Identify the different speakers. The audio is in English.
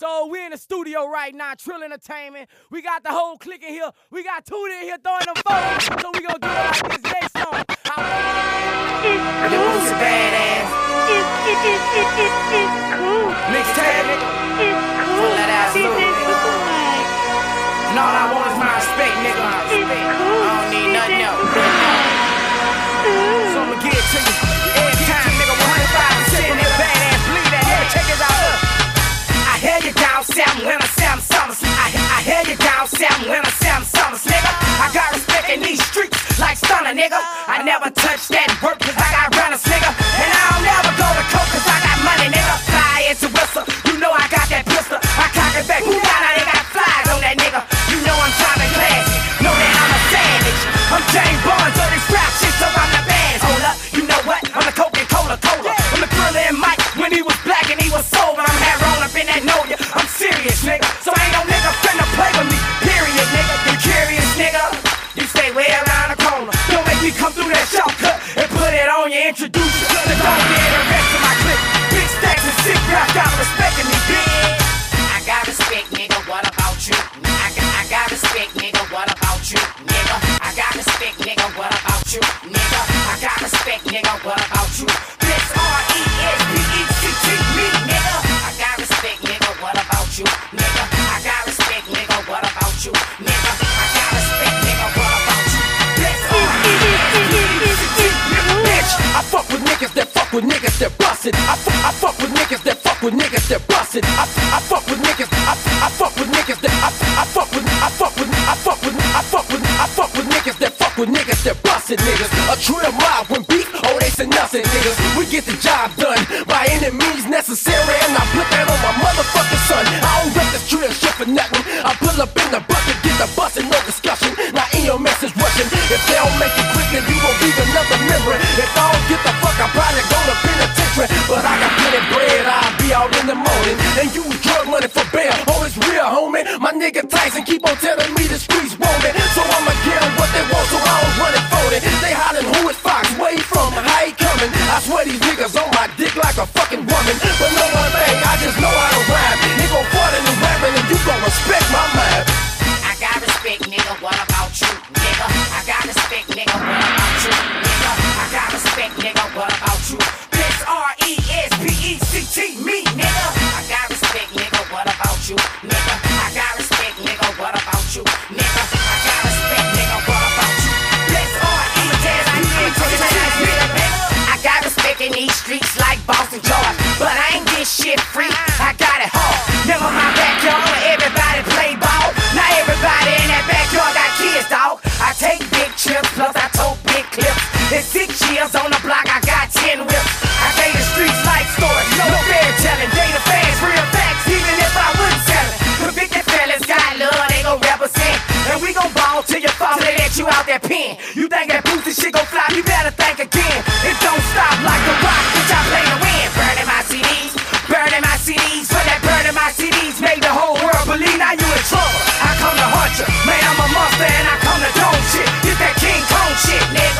Speaker 1: So we in the studio right now, Trill Entertainment. We got the whole clique in here. We got two in here throwing them photos. So we gonna do it like this next song.
Speaker 2: It's
Speaker 1: Your
Speaker 2: cool.
Speaker 1: boots are badass.
Speaker 2: It, it, it, it, it, it's cool. It's cool.
Speaker 1: Pull that ass And all I want is my respect, nigga. My
Speaker 2: it's
Speaker 1: respect.
Speaker 2: cool.
Speaker 1: I don't need nothing else. So I'ma give it to you. You down south when I Sam Summers. I, I hear you down south when I Sam Summers, nigga. I got respect in these streets like stunner, nigga. I never touch that work come through that shortcut and put it on you, introduce you. So don't get the rest of my clip. Big stacks and sick got respecting me, bitch. I got respect, nigga. What about you? I got, I got respect, nigga. What about you, nigga? I got respect, nigga. What about you, nigga? I got respect, nigga. What about you?
Speaker 3: Niggas that busted. I, I fuck with niggas that fuck with niggas that busted. I, I fuck with niggas. I, I fuck with niggas that I, I fuck with. I fuck with. I fuck with. I fuck with. I fuck with niggas that fuck with niggas that busted niggas. A drill mob when beef. Oh, they say nothing, niggas. We get the job done by any means necessary, and I put that on my motherfucking for bail. Oh, it's real, homie. My nigga Tyson keep on telling me the streets
Speaker 1: clips. In six years on the block, I got ten whips. I gave the streets life story, no fair telling. Data fans, real facts, even if I wouldn't tell it. Convicted fellas got love, they gon' represent. And we gon' ball till you fall, they let you out that pen. You think that booty shit gon' fly, you better think again. It don't stop like the rock, bitch, I play to win. Burning my CDs, burning my CDs, for that burning my CDs made the whole world believe now you in trouble. I come to hunt you, man, I'm a monster and I come to dome shit. Get that King Kong shit, nigga.